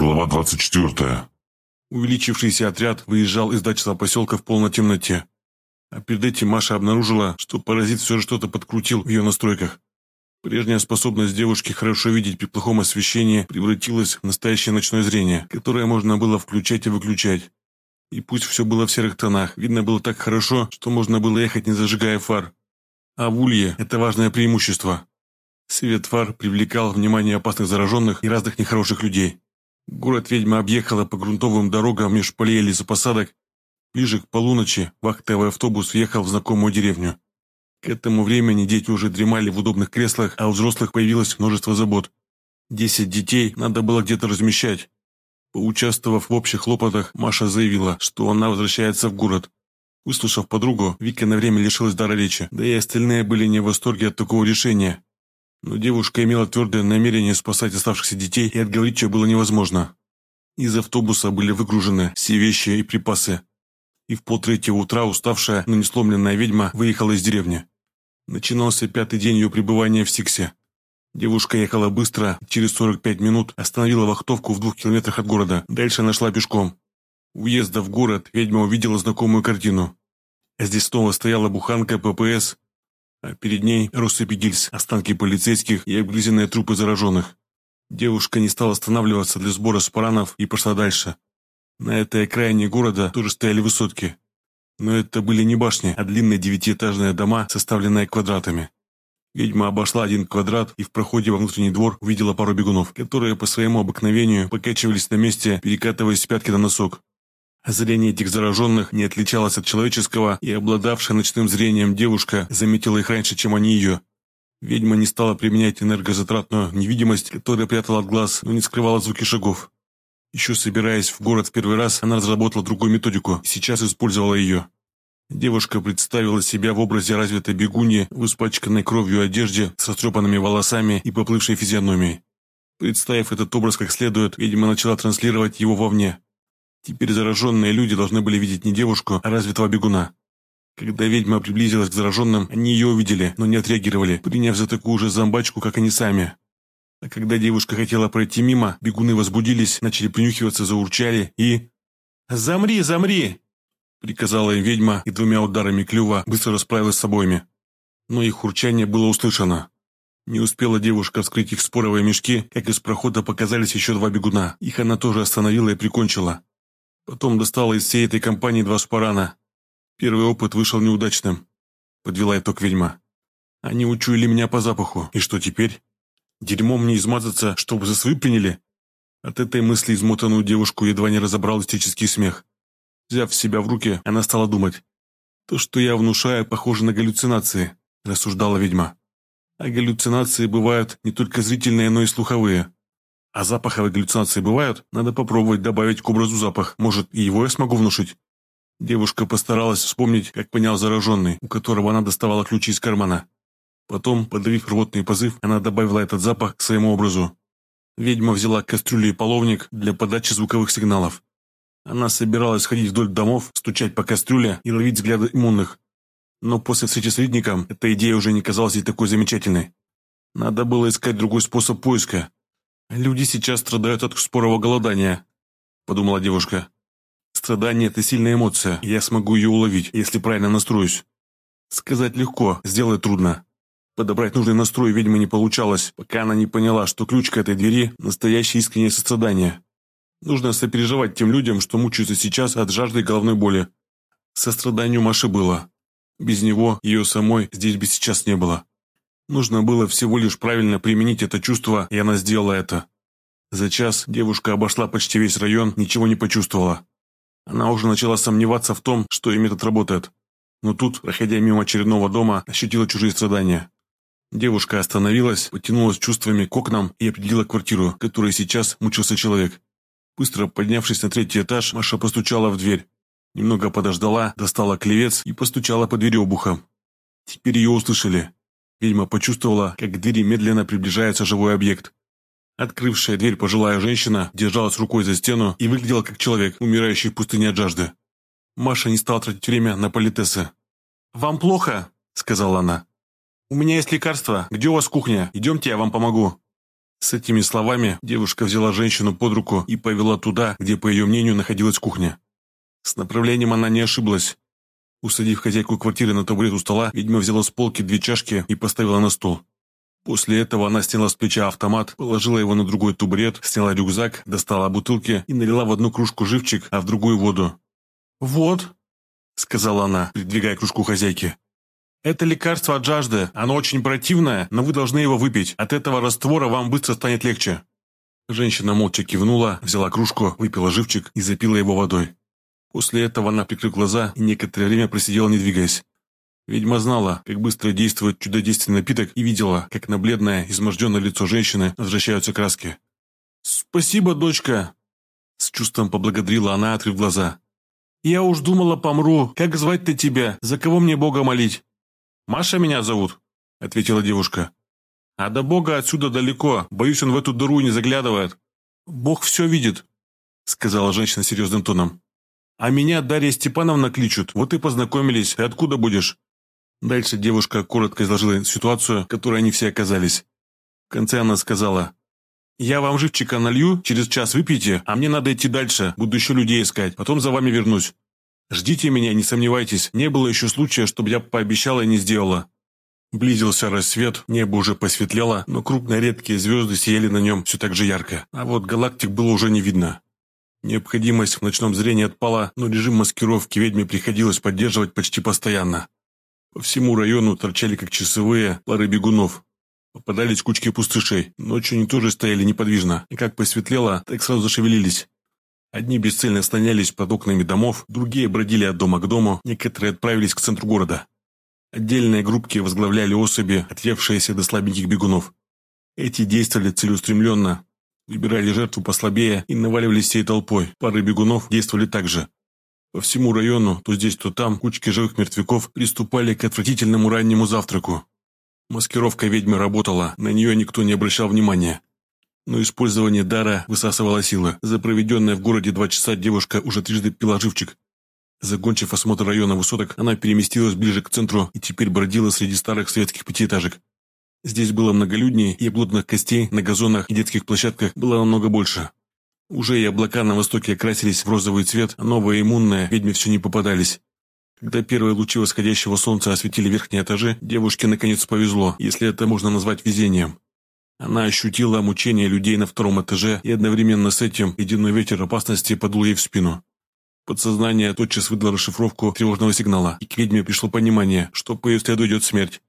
Глава 24. Увеличившийся отряд выезжал из дачного поселка в полной темноте. А перед этим Маша обнаружила, что паразит все же что-то подкрутил в ее настройках. Прежняя способность девушки хорошо видеть при плохом освещении превратилась в настоящее ночное зрение, которое можно было включать и выключать. И пусть все было в серых тонах, видно было так хорошо, что можно было ехать не зажигая фар. А в улье это важное преимущество. Свет фар привлекал внимание опасных зараженных и разных нехороших людей. Город ведьма объехала по грунтовым дорогам меж полей и лесопосадок. Ближе к полуночи вахтовый автобус въехал в знакомую деревню. К этому времени дети уже дремали в удобных креслах, а у взрослых появилось множество забот. Десять детей надо было где-то размещать. Поучаствовав в общих хлопотах, Маша заявила, что она возвращается в город. Услышав подругу, Вика на время лишилась дара речи, да и остальные были не в восторге от такого решения. Но девушка имела твердое намерение спасать оставшихся детей, и отговорить ее было невозможно. Из автобуса были выгружены все вещи и припасы. И в полтретьего утра уставшая, но не сломленная ведьма выехала из деревни. Начинался пятый день ее пребывания в Сиксе. Девушка ехала быстро, через 45 минут остановила вахтовку в двух километрах от города. Дальше нашла пешком. У в город ведьма увидела знакомую картину. Здесь снова стояла буханка ППС а перед ней россыпи гильз, останки полицейских и обгрызенные трупы зараженных. Девушка не стала останавливаться для сбора спаранов и пошла дальше. На этой окраине города тоже стояли высотки. Но это были не башни, а длинные девятиэтажные дома, составленные квадратами. Ведьма обошла один квадрат и в проходе во внутренний двор увидела пару бегунов, которые по своему обыкновению покачивались на месте, перекатываясь с пятки на носок. Зрение этих зараженных не отличалось от человеческого, и обладавшая ночным зрением девушка заметила их раньше, чем они ее. Ведьма не стала применять энергозатратную невидимость, которая прятала от глаз, но не скрывала звуки шагов. Еще собираясь в город в первый раз, она разработала другую методику и сейчас использовала ее. Девушка представила себя в образе развитой бегуньи в испачканной кровью одежде с растрепанными волосами и поплывшей физиономией. Представив этот образ как следует, ведьма начала транслировать его вовне. Теперь зараженные люди должны были видеть не девушку, а развитого бегуна. Когда ведьма приблизилась к зараженным, они ее увидели, но не отреагировали, приняв за такую же зомбачку, как они сами. А когда девушка хотела пройти мимо, бегуны возбудились, начали принюхиваться, заурчали и... «Замри, замри!» Приказала им ведьма и двумя ударами клюва быстро расправилась с обоими. Но их урчание было услышано. Не успела девушка вскрыть их споровые мешки, как из прохода показались еще два бегуна. Их она тоже остановила и прикончила. Потом достала из всей этой компании два шпарана. Первый опыт вышел неудачным. Подвела итог ведьма. Они учуяли меня по запаху. И что теперь? Дерьмом мне измазаться, чтобы за свои приняли? От этой мысли измотанную девушку едва не разобрал истерический смех. Взяв себя в руки, она стала думать. «То, что я внушаю, похоже на галлюцинации», – рассуждала ведьма. «А галлюцинации бывают не только зрительные, но и слуховые. А запаховые галлюцинации бывают? Надо попробовать добавить к образу запах. Может, и его я смогу внушить?» Девушка постаралась вспомнить, как понял зараженный, у которого она доставала ключи из кармана. Потом, подавив рвотный позыв, она добавила этот запах к своему образу. Ведьма взяла кастрюлю и половник для подачи звуковых сигналов. Она собиралась ходить вдоль домов, стучать по кастрюле и ловить взгляды иммунных. Но после встречи с Ридником эта идея уже не казалась ей такой замечательной. Надо было искать другой способ поиска, «Люди сейчас страдают от спорого голодания», – подумала девушка. «Страдание – это сильная эмоция, я смогу ее уловить, если правильно настроюсь. Сказать легко, сделать трудно. Подобрать нужный настрой ведьмы не получалось, пока она не поняла, что ключ к этой двери – настоящее искреннее сострадание. Нужно сопереживать тем людям, что мучаются сейчас от жажды и головной боли. Сострадание у Маши было. Без него ее самой здесь бы сейчас не было. Нужно было всего лишь правильно применить это чувство, и она сделала это. За час девушка обошла почти весь район, ничего не почувствовала. Она уже начала сомневаться в том, что и метод работает. Но тут, проходя мимо очередного дома, ощутила чужие страдания. Девушка остановилась, потянулась чувствами к окнам и определила квартиру, в которой сейчас мучился человек. Быстро поднявшись на третий этаж, Маша постучала в дверь. Немного подождала, достала клевец и постучала по двери обухом. Теперь ее услышали. Ведьма почувствовала, как к двери медленно приближается живой объект. Открывшая дверь пожилая женщина держалась рукой за стену и выглядела как человек, умирающий в пустыне от жажды. Маша не стала тратить время на политесы. «Вам плохо?» – сказала она. «У меня есть лекарство. Где у вас кухня? Идемте, я вам помогу». С этими словами девушка взяла женщину под руку и повела туда, где, по ее мнению, находилась кухня. С направлением она не ошиблась. Усадив хозяйку квартиры на табурет у стола, ведьма взяла с полки две чашки и поставила на стол. После этого она сняла с плеча автомат, положила его на другой табурет, сняла рюкзак, достала бутылки и налила в одну кружку живчик, а в другую воду. «Вот», — сказала она, придвигая кружку хозяйки. «Это лекарство от жажды. Оно очень противное, но вы должны его выпить. От этого раствора вам быстро станет легче». Женщина молча кивнула, взяла кружку, выпила живчик и запила его водой. После этого она прикрыла глаза и некоторое время просидела, не двигаясь. Ведьма знала, как быстро действует чудодейственный напиток и видела, как на бледное, изможденное лицо женщины возвращаются краски. «Спасибо, дочка!» С чувством поблагодарила она, открыв глаза. «Я уж думала, помру. Как звать-то тебя? За кого мне Бога молить?» «Маша меня зовут», — ответила девушка. «А до Бога отсюда далеко. Боюсь, он в эту дыру не заглядывает». «Бог все видит», — сказала женщина серьезным тоном. «А меня Дарья Степановна кличут, вот и познакомились. Ты откуда будешь?» Дальше девушка коротко изложила ситуацию, в которой они все оказались. В конце она сказала, «Я вам живчика налью, через час выпейте, а мне надо идти дальше, буду еще людей искать, потом за вами вернусь. Ждите меня, не сомневайтесь, не было еще случая, чтобы я пообещала и не сделала». Близился рассвет, небо уже посветлело, но крупные редкие звезды сияли на нем все так же ярко, а вот галактик было уже не видно. Необходимость в ночном зрении отпала, но режим маскировки ведьме приходилось поддерживать почти постоянно. По всему району торчали как часовые пары бегунов. Попадались кучки пустышей, ночью они тоже стояли неподвижно, и как посветлело, так сразу зашевелились. Одни бесцельно слонялись под окнами домов, другие бродили от дома к дому, некоторые отправились к центру города. Отдельные группки возглавляли особи, отъевшиеся до слабеньких бегунов. Эти действовали целеустремленно, Выбирали жертву послабее и наваливались всей толпой. Пары бегунов действовали так же. По всему району, то здесь, то там, кучки живых мертвяков приступали к отвратительному раннему завтраку. Маскировка ведьмы работала, на нее никто не обращал внимания. Но использование дара высасывало силы. За проведенное в городе два часа девушка уже трижды пила живчик. Закончив осмотр района высоток, она переместилась ближе к центру и теперь бродила среди старых советских пятиэтажек. Здесь было многолюднее, и блудных костей на газонах и детских площадках было намного больше. Уже и облака на востоке окрасились в розовый цвет, а новые иммунные ведьме все не попадались. Когда первые лучи восходящего солнца осветили верхние этажи, девушке наконец повезло, если это можно назвать везением. Она ощутила мучение людей на втором этаже, и одновременно с этим ледяной ветер опасности подул ей в спину. Подсознание тотчас выдало расшифровку тревожного сигнала, и к ведьме пришло понимание, что по ее следу идет смерть.